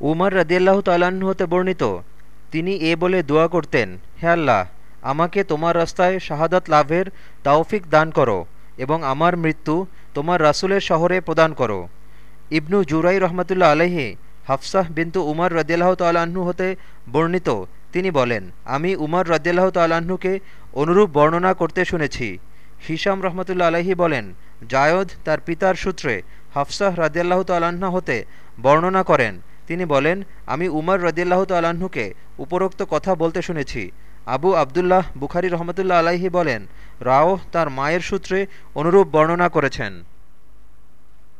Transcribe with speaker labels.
Speaker 1: উমর রদিয়াল্লাহ তাল্লাহ্ন হতে বর্ণিত, তিনি এ বলে দোয়া করতেন, হে আল্লাহ, আমাকে তোমার রাস্তায় শাহাদাত লাভের তাওফিক দান করো এবং আমার মৃত্যু তোমার রাসুলের শহরে প্রদান করো। ইবনু জুরাই রহমতুল্লা আলহি হাফসাহ বিন্তু উমর রদিয়াল্লাহ তাল্লাহ্ন হতে বর্ণিত, তিনি বলেন, আমি উমর রদিয়াল্লাহ তাল্লাহ্নকে অনুরূপ বর্ণনা করতে শুনেছি। হিসাম রহমতুল্লা আলহি বলেন, জায়দ তার পিতার সূত্রে হাফসাহ রদিয়াল্লাহ তাল্লাহ্ন হতে বর্ণনা করেন তিনি বলেন, আমি উমর রদিয়াল্লাহ তাল্লাহ্নকে উপরোক্ত কথা বলতে শুনেছি। আবু আবদুল্লাহ বুখারি রহমতুল্লা আলাহি বলেন, রাও তার মায়ের সূত্রে অনুরূপ বর্ণনা করেছেন।